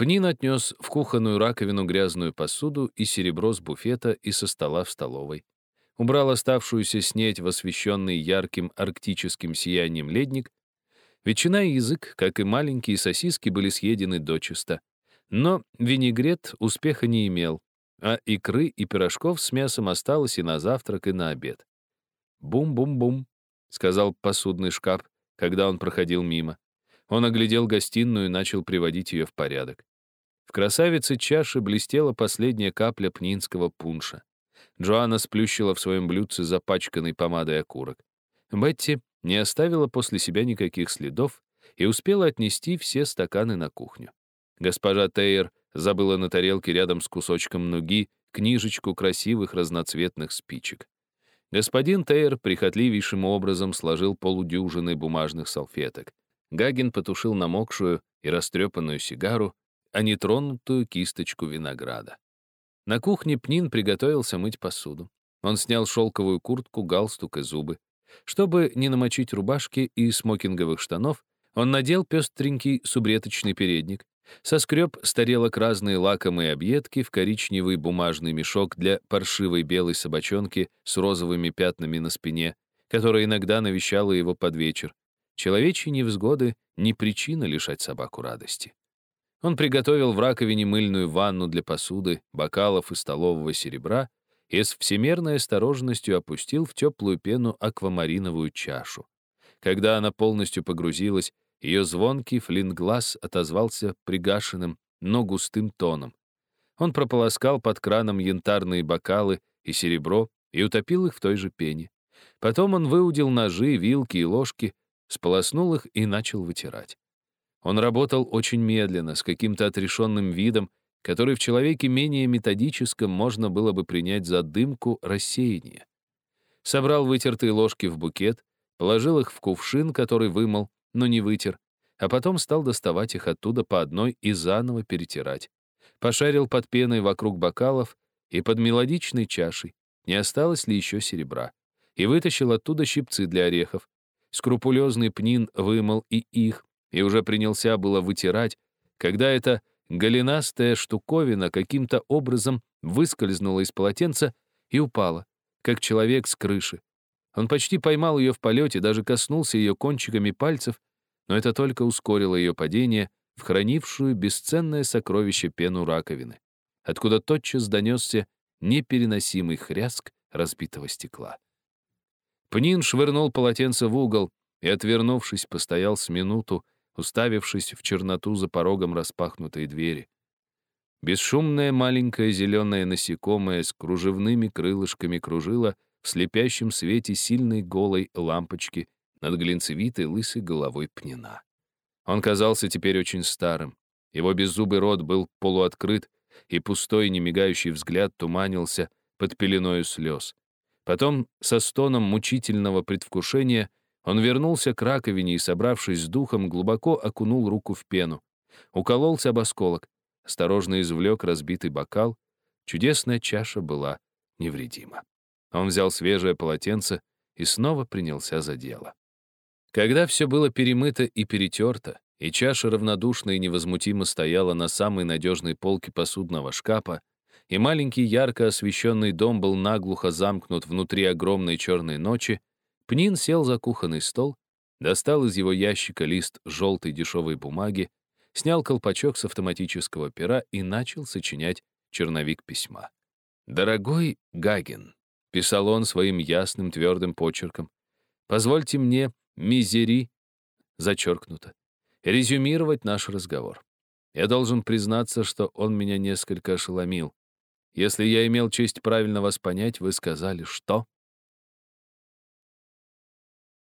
Пнин отнес в кухонную раковину грязную посуду и серебро с буфета и со стола в столовой. Убрал оставшуюся снеть в освещенный ярким арктическим сиянием ледник. Ветчина и язык, как и маленькие сосиски, были съедены дочисто. Но винегрет успеха не имел, а икры и пирожков с мясом осталось и на завтрак, и на обед. «Бум-бум-бум», — сказал посудный шкаф, когда он проходил мимо. Он оглядел гостиную и начал приводить ее в порядок. В красавице чаши блестела последняя капля пнинского пунша. Джоанна сплющила в своем блюдце запачканный помадой окурок. Бетти не оставила после себя никаких следов и успела отнести все стаканы на кухню. Госпожа Тейер забыла на тарелке рядом с кусочком нуги книжечку красивых разноцветных спичек. Господин Тейер прихотливейшим образом сложил полудюжины бумажных салфеток. Гагин потушил намокшую и растрепанную сигару, а нетронутую кисточку винограда. На кухне Пнин приготовился мыть посуду. Он снял шелковую куртку, галстук и зубы. Чтобы не намочить рубашки и смокинговых штанов, он надел пестренький субреточный передник, соскреб с тарелок разные лакомые объедки в коричневый бумажный мешок для паршивой белой собачонки с розовыми пятнами на спине, которая иногда навещала его под вечер. Человечьи невзгоды — не причина лишать собаку радости. Он приготовил в раковине мыльную ванну для посуды, бокалов и столового серебра и с всемерной осторожностью опустил в теплую пену аквамариновую чашу. Когда она полностью погрузилась, ее звонкий флинглаз отозвался пригашенным, но густым тоном. Он прополоскал под краном янтарные бокалы и серебро и утопил их в той же пене. Потом он выудил ножи, вилки и ложки, сполоснул их и начал вытирать. Он работал очень медленно, с каким-то отрешенным видом, который в человеке менее методическом можно было бы принять за дымку рассеяния. Собрал вытертые ложки в букет, положил их в кувшин, который вымыл, но не вытер, а потом стал доставать их оттуда по одной и заново перетирать. Пошарил под пеной вокруг бокалов и под мелодичной чашей, не осталось ли еще серебра, и вытащил оттуда щипцы для орехов. Скрупулезный пнин вымыл и их, и уже принялся было вытирать, когда эта голенастая штуковина каким-то образом выскользнула из полотенца и упала, как человек с крыши. Он почти поймал ее в полете, даже коснулся ее кончиками пальцев, но это только ускорило ее падение в хранившую бесценное сокровище пену раковины, откуда тотчас донесся непереносимый хряск разбитого стекла. Пнин швырнул полотенце в угол и, отвернувшись, постоял с минуту, уставившись в черноту за порогом распахнутой двери. Бесшумное маленькое зеленое насекомое с кружевными крылышками кружило в слепящем свете сильной голой лампочки над глинцевитой лысой головой пнина. Он казался теперь очень старым. Его беззубый рот был полуоткрыт, и пустой, немигающий взгляд туманился под пеленою слез. Потом, со стоном мучительного предвкушения, он вернулся к раковине и, собравшись с духом, глубоко окунул руку в пену. Укололся об осколок, осторожно извлек разбитый бокал. Чудесная чаша была невредима. Он взял свежее полотенце и снова принялся за дело. Когда все было перемыто и перетерто, и чаша равнодушно и невозмутимо стояла на самой надежной полке посудного шкафа, и маленький ярко освещенный дом был наглухо замкнут внутри огромной черной ночи, Пнин сел за кухонный стол, достал из его ящика лист желтой дешевой бумаги, снял колпачок с автоматического пера и начал сочинять черновик письма. «Дорогой Гагин», — писал он своим ясным твердым почерком, «позвольте мне, мизери, зачеркнуто, резюмировать наш разговор. Я должен признаться, что он меня несколько ошеломил. Если я имел честь правильно вас понять, вы сказали, что...»